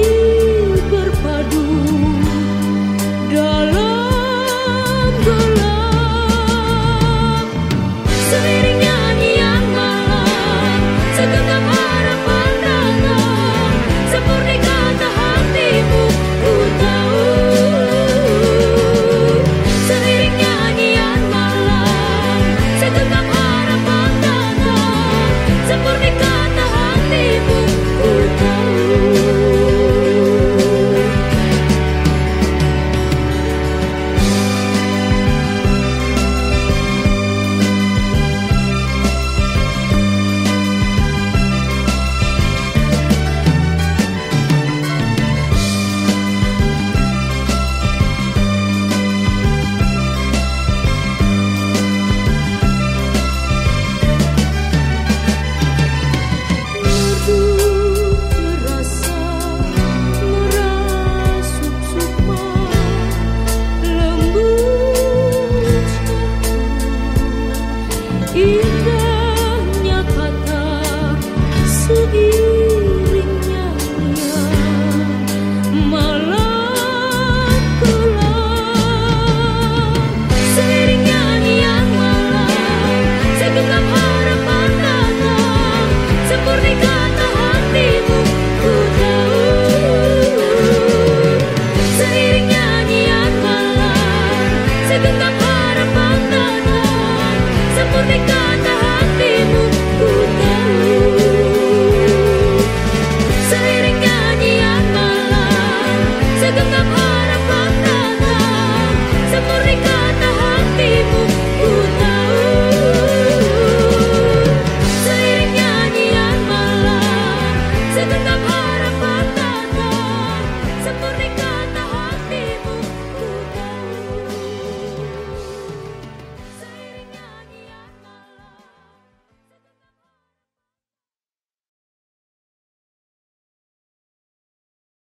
see. you.